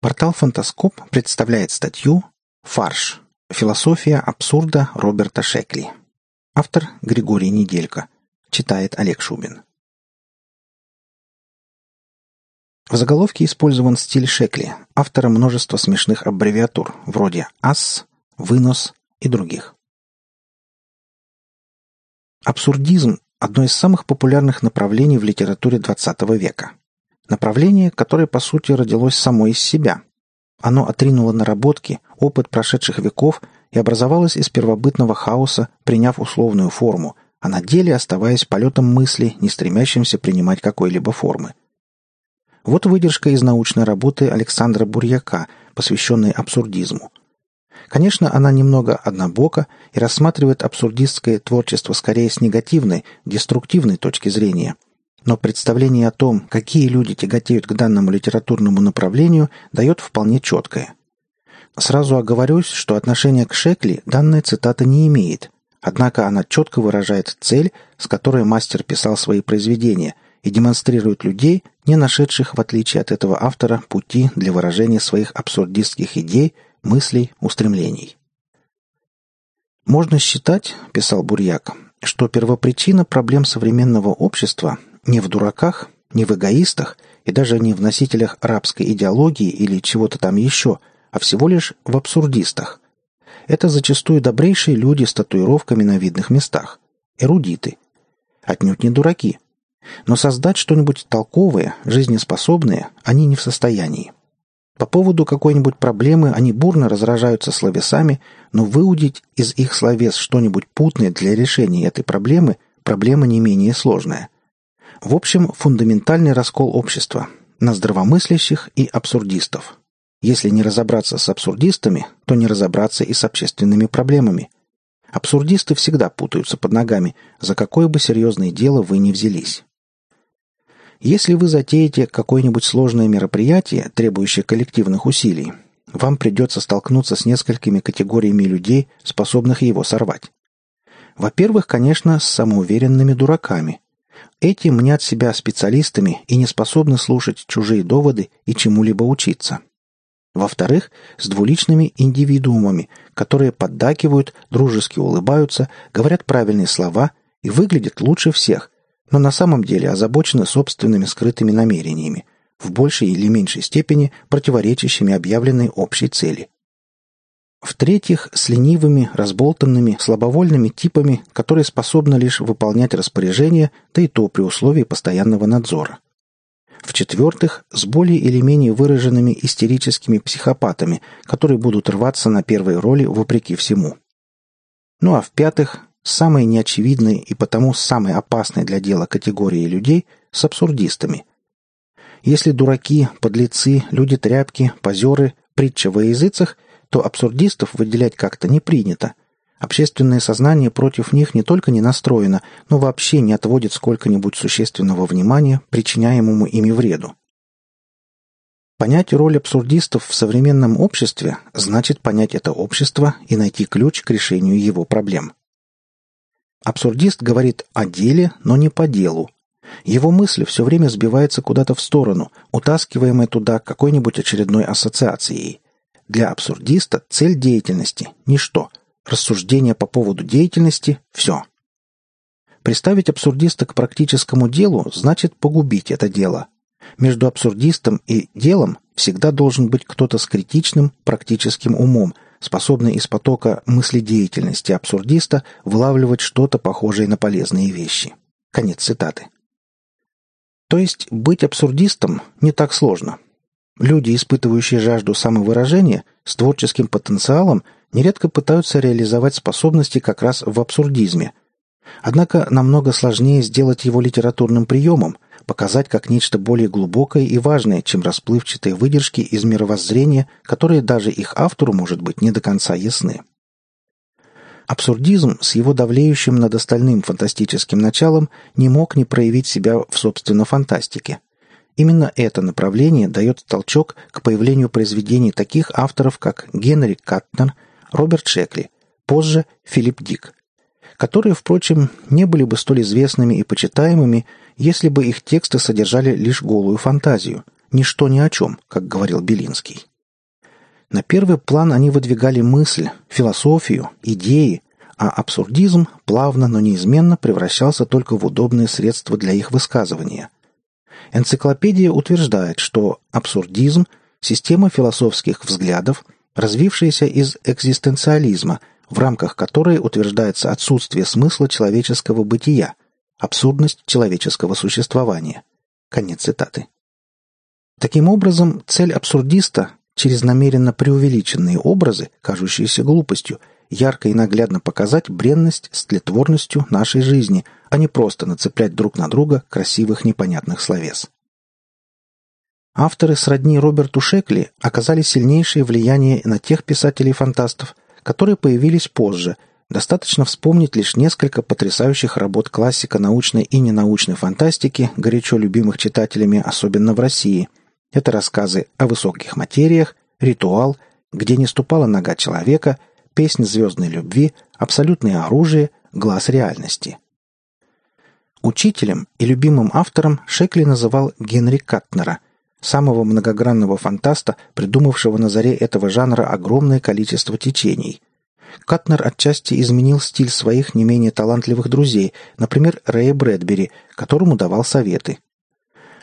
Портал «Фантаскоп» представляет статью «Фарш. Философия абсурда Роберта Шекли». Автор Григорий Неделько. Читает Олег Шубин. В заголовке использован стиль Шекли, автора множества смешных аббревиатур, вроде «ас», «вынос» и других. Абсурдизм – одно из самых популярных направлений в литературе XX века – Направление, которое, по сути, родилось само из себя. Оно отринуло наработки, опыт прошедших веков и образовалось из первобытного хаоса, приняв условную форму, а на деле оставаясь полетом мысли, не стремящимся принимать какой-либо формы. Вот выдержка из научной работы Александра Бурьяка, посвященной абсурдизму. Конечно, она немного однобока и рассматривает абсурдистское творчество скорее с негативной, деструктивной точки зрения – но представление о том, какие люди тяготеют к данному литературному направлению, дает вполне четкое. Сразу оговорюсь, что отношение к Шекли данная цитата не имеет, однако она четко выражает цель, с которой мастер писал свои произведения, и демонстрирует людей, не нашедших, в отличие от этого автора, пути для выражения своих абсурдистских идей, мыслей, устремлений. «Можно считать, — писал Бурьяк, — что первопричина проблем современного общества не в дураках, не в эгоистах и даже не в носителях рабской идеологии или чего-то там еще, а всего лишь в абсурдистах. Это зачастую добрейшие люди с татуировками на видных местах, эрудиты. Отнюдь не дураки. Но создать что-нибудь толковое, жизнеспособное они не в состоянии. По поводу какой-нибудь проблемы они бурно разражаются словесами, но выудить из их словес что-нибудь путное для решения этой проблемы – проблема не менее сложная – в общем, фундаментальный раскол общества на здравомыслящих и абсурдистов. Если не разобраться с абсурдистами, то не разобраться и с общественными проблемами. Абсурдисты всегда путаются под ногами, за какое бы серьезное дело вы ни взялись. Если вы затеете какое-нибудь сложное мероприятие, требующее коллективных усилий, вам придется столкнуться с несколькими категориями людей, способных его сорвать. Во-первых, конечно, с самоуверенными дураками, эти мнят себя специалистами и не способны слушать чужие доводы и чему-либо учиться. Во-вторых, с двуличными индивидуумами, которые поддакивают, дружески улыбаются, говорят правильные слова и выглядят лучше всех, но на самом деле озабочены собственными скрытыми намерениями, в большей или меньшей степени противоречащими объявленной общей цели. В-третьих, с ленивыми, разболтанными, слабовольными типами, которые способны лишь выполнять распоряжения, да и то при условии постоянного надзора. В-четвертых, с более или менее выраженными истерическими психопатами, которые будут рваться на первые роли вопреки всему. Ну а в-пятых, самой неочевидной и потому самой опасной для дела категории людей с абсурдистами. Если дураки, подлецы, люди-тряпки, позеры, притча во языцах – то абсурдистов выделять как-то не принято. Общественное сознание против них не только не настроено, но вообще не отводит сколько-нибудь существенного внимания причиняемому ими вреду. Понять роль абсурдистов в современном обществе значит понять это общество и найти ключ к решению его проблем. Абсурдист говорит о деле, но не по делу. Его мысль все время сбивается куда-то в сторону, утаскиваемая туда какой-нибудь очередной ассоциацией. Для абсурдиста цель деятельности – ничто. Рассуждение по поводу деятельности – все. Представить абсурдиста к практическому делу значит погубить это дело. Между абсурдистом и делом всегда должен быть кто-то с критичным, практическим умом, способный из потока мыследеятельности абсурдиста вылавливать что-то похожее на полезные вещи. Конец цитаты. То есть быть абсурдистом не так сложно – Люди, испытывающие жажду самовыражения, с творческим потенциалом, нередко пытаются реализовать способности как раз в абсурдизме. Однако намного сложнее сделать его литературным приемом, показать как нечто более глубокое и важное, чем расплывчатые выдержки из мировоззрения, которые даже их автору, может быть, не до конца ясны. Абсурдизм с его давлеющим над остальным фантастическим началом не мог не проявить себя в собственно фантастике – Именно это направление дает толчок к появлению произведений таких авторов, как Генри Катнер, Роберт Шекли, позже Филипп Дик, которые, впрочем, не были бы столь известными и почитаемыми, если бы их тексты содержали лишь голую фантазию, ничто ни о чем, как говорил Белинский. На первый план они выдвигали мысль, философию, идеи, а абсурдизм плавно, но неизменно превращался только в удобные средства для их высказывания. Энциклопедия утверждает, что абсурдизм – система философских взглядов, развившаяся из экзистенциализма, в рамках которой утверждается отсутствие смысла человеческого бытия, абсурдность человеческого существования. Конец цитаты. Таким образом, цель абсурдиста через намеренно преувеличенные образы, кажущиеся глупостью, ярко и наглядно показать бренность с тлетворностью нашей жизни, а не просто нацеплять друг на друга красивых непонятных словес. Авторы сродни Роберту Шекли оказали сильнейшее влияние на тех писателей-фантастов, которые появились позже. Достаточно вспомнить лишь несколько потрясающих работ классика научной и ненаучной фантастики, горячо любимых читателями, особенно в России – это рассказы о высоких материях, ритуал, где не ступала нога человека, песня звездной любви, абсолютное оружие, глаз реальности. Учителем и любимым автором Шекли называл Генри Катнера, самого многогранного фантаста, придумавшего на заре этого жанра огромное количество течений. Катнер отчасти изменил стиль своих не менее талантливых друзей, например, Рэя Брэдбери, которому давал советы –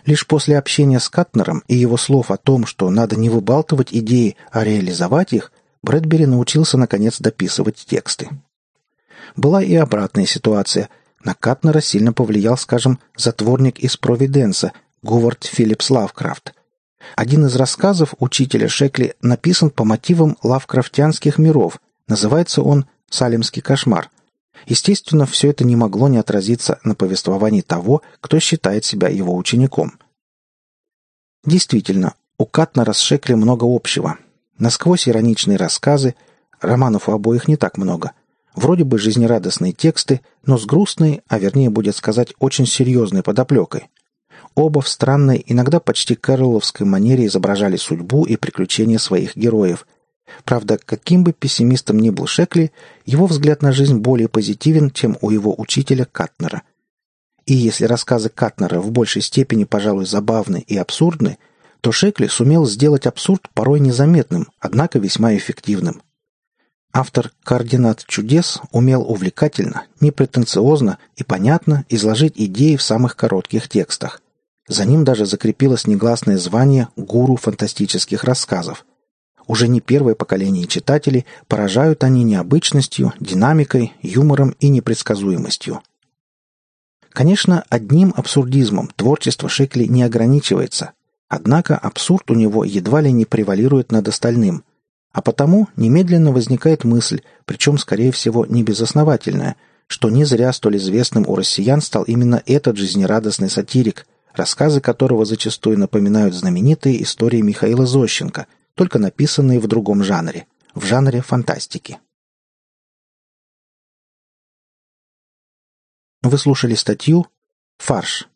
Лишь после общения с Катнером и его слов о том, что надо не выбалтывать идеи, а реализовать их, Брэдбери научился наконец дописывать тексты. Была и обратная ситуация. На Катнера сильно повлиял, скажем, затворник из Провиденса Говард Филлипс Лавкрафт. Один из рассказов учителя Шекли написан по мотивам лавкрафтянских миров. Называется он «Салемский кошмар». Естественно, все это не могло не отразиться на повествовании того, кто считает себя его учеником. Действительно, у Катнера с Шекли много общего. Насквозь ироничные рассказы, романов у обоих не так много. Вроде бы жизнерадостные тексты, но с грустной, а вернее будет сказать, очень серьезной подоплекой. Оба в странной, иногда почти кэроловской манере изображали судьбу и приключения своих героев – Правда, каким бы пессимистом ни был Шекли, его взгляд на жизнь более позитивен, чем у его учителя Катнера. И если рассказы Катнера в большей степени, пожалуй, забавны и абсурдны, то Шекли сумел сделать абсурд порой незаметным, однако весьма эффективным. Автор «Координат чудес» умел увлекательно, непретенциозно и понятно изложить идеи в самых коротких текстах. За ним даже закрепилось негласное звание «гуру фантастических рассказов», уже не первое поколение читателей, поражают они необычностью, динамикой, юмором и непредсказуемостью. Конечно, одним абсурдизмом творчество Шекли не ограничивается, однако абсурд у него едва ли не превалирует над остальным, а потому немедленно возникает мысль, причем, скорее всего, не безосновательная, что не зря столь известным у россиян стал именно этот жизнерадостный сатирик, рассказы которого зачастую напоминают знаменитые истории Михаила Зощенко – только написанные в другом жанре, в жанре фантастики. Вы слушали статью «Фарш.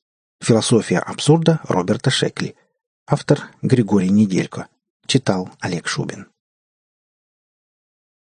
Философия абсурда» Роберта Шекли. Автор Григорий Неделько. Читал Олег Шубин.